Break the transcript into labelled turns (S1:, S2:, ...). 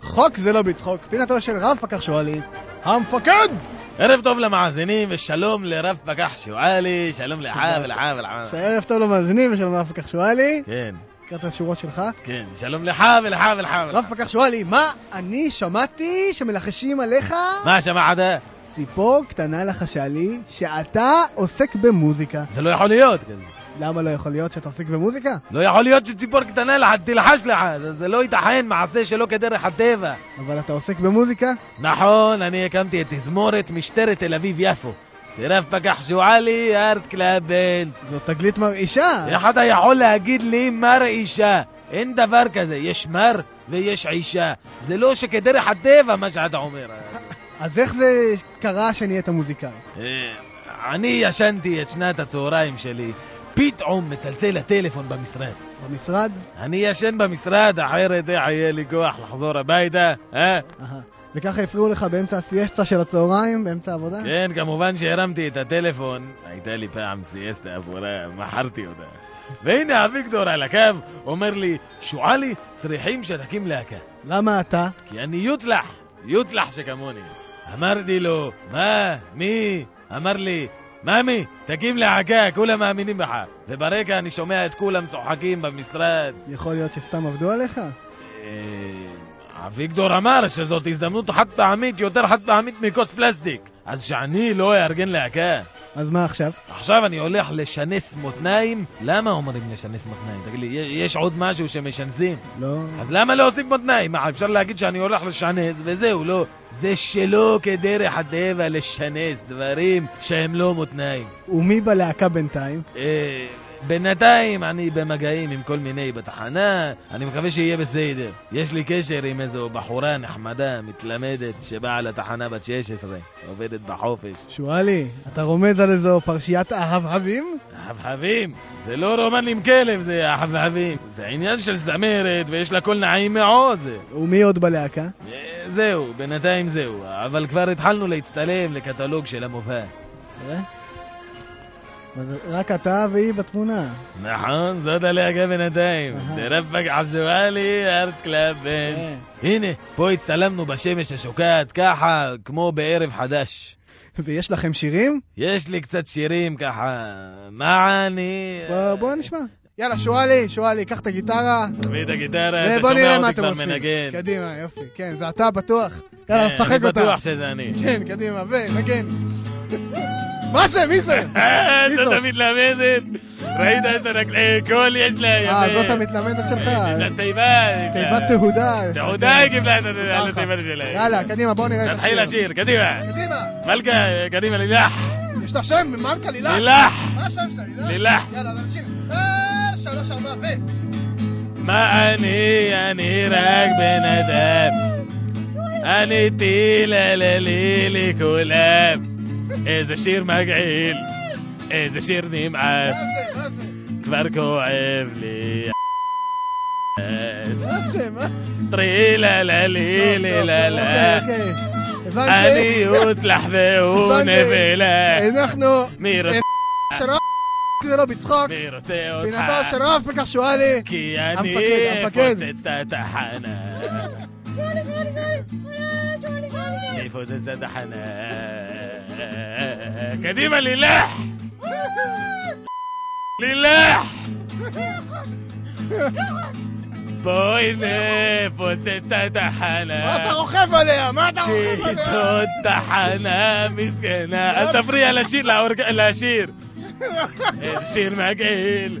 S1: חוק זה לא בצחוק, פינתו של רב פקח שואלי, המפקד!
S2: ערב טוב למאזינים ושלום לרב פקח שואלי, שלום לך ולך ולך.
S1: שערב טוב למאזינים ושלום לרב פקח שואלי.
S2: כן,
S1: קראת את השורות שלך.
S2: כן, שלום לך ולך ולך.
S1: רב פקח שואלי, מה אני שמעתי שמלחשים עליך?
S2: מה שמעת?
S1: ציפור קטנה לחשה לי שאתה עוסק במוזיקה.
S2: זה לא יכול להיות.
S1: למה לא יכול להיות עוסק במוזיקה?
S2: לא יכול להיות שציפור קטנה לך תלחש לך, זה- לא ייתכן, מעשה שלא כדרך הטבע.
S1: אבל אתה עוסק במוזיקה?
S2: נכון, אני הקמתי את תזמורת משטרת תל אביב-יפו. רב פקח שואלי, ארט קלאבן.
S1: זאת תגלית מרעישה.
S2: איך אתה יכול להגיד לי מר אישה? אין דבר כזה, יש מר ויש אישה. זה לא שכדרך הטבע מה שאתה אומר.
S1: אז איך זה קרה שנהיית מוזיקאי?
S2: אה, אני ישנתי את שנת הצהריים שלי, פתאום מצלצל הטלפון במשרד.
S1: במשרד?
S2: אני ישן במשרד, אחרת איך יהיה לי כוח לחזור הביתה, אה?
S1: וככה הפריעו לך באמצע הסיאסטה של הצהריים, באמצע העבודה?
S2: כן, כמובן שהרמתי את הטלפון, הייתה לי פעם סיאסטה אפורה, מכרתי אותה. והנה אביגדור על הקו, אומר לי, שועלי, צריכים שתקים להקה.
S1: למה אתה?
S2: כי אני יוצלח, יוצלח שכמוני. אמרתי לו, מה? מי? אמר לי, ממי, תקים להקה, כולם מאמינים בך. וברקע אני שומע את כולם צוחקים במשרד.
S1: יכול להיות שסתם עבדו עליך?
S2: אה, אביגדור אמר שזאת הזדמנות חד פעמית, יותר חד פעמית מכוס פלסטיק. אז שאני לא אארגן להקה.
S1: אז מה עכשיו?
S2: עכשיו אני הולך לשנס מותניים. למה אומרים לשנס מותניים? תגיד לי, יש עוד משהו שמשנסים?
S1: לא...
S2: אז למה לא עושים מותניים? מה, אפשר להגיד שאני הולך לשנס וזהו, לא. זה שלא כדרך הטבע לשנס דברים שהם לא מותניים.
S1: ומי בלהקה בינתיים?
S2: אה, בינתיים אני במגעים עם כל מיני בתחנה, אני מקווה שיהיה בסדר. יש לי קשר עם איזו בחורה נחמדה, מתלמדת, שבאה לתחנה בת 16, עובדת בחופש.
S1: שואלי, אתה רומז על איזו פרשיית אהבהבים?
S2: החבחבים, זה לא רומן עם כלב, זה החבחבים. זה עניין של זמרת, ויש לה קול נעים מאוד.
S1: ומי עוד בלהקה?
S2: אה, זהו, בינתיים זהו. אבל כבר התחלנו להצטלם לקטלוג של המופע.
S1: רק אתה והיא בתמונה.
S2: נכון, זאת הלהקה בינתיים.
S1: אהה.
S2: דרפק עזואלי, ארט קלאבן. הנה, פה הצטלמנו בשמש השוקעת, ככה, כמו בערב חדש.
S1: ויש לכם שירים?
S2: יש לי קצת שירים ככה, מה אני...
S1: בוא- נשמע. יאללה, שואלי, שואלי, קח את הגיטרה.
S2: תביא את הגיטרה, אתה שומע אותי כבר. מנגן.
S1: קדימה, יופי. כן, זה אתה בטוח. יאללה,
S2: כן,
S1: נשחק
S2: אני
S1: אותה.
S2: בטוח שזה אני.
S1: כן, קדימה, ונגן. מה זה? מי זה?
S2: אה, זאת? המתלמדת. ראית איזה רגלי קול יש לה,
S1: אה. זאת המתלמדת שלך.
S2: יש לה תיבה. יש לה-
S1: תיבת תהודה.
S2: תעודה היא קיבלה את. התיבה שלה.
S1: יאללה, קדימה, בוא נראה את.
S2: תתחיל לשיר, קדימה.
S1: קדימה.
S2: מלכה, קדימה, לילך.
S1: יש לה שם, מלכה לילך.
S2: לילך.
S1: מה השם שלה? לילך? יאללה. אה, שלוש, ארבע, ו...
S2: מה אני, אני רק בן אדם. אני טילללי לכולם. איזה שיר מגעיל, איזה שיר נמאס? כבר כואב לי.
S1: מה זה? מה?
S2: טרילללי ליללה.
S1: אוקיי, אוקיי.
S2: אני
S1: הבנתי.
S2: יוצלח והוא. נבלה.
S1: אנחנו...
S2: מי רוצה
S1: שרף זה לא בצחוק.
S2: מי רוצה אותך?
S1: פינתו של רב פקח שואלי.
S2: כי אני את התחנה. אני אפוצץ את התחנה. קדימה, לילך! לילך! בואי נפוצץ את התחנה.
S1: מה אתה רוכב עליה? מה אתה
S2: כי
S1: רוכב עליה?
S2: זאת תחנה מסכנה. אל תפריע לשיר, לאורג- לשיר. איזה שיר מגעיל,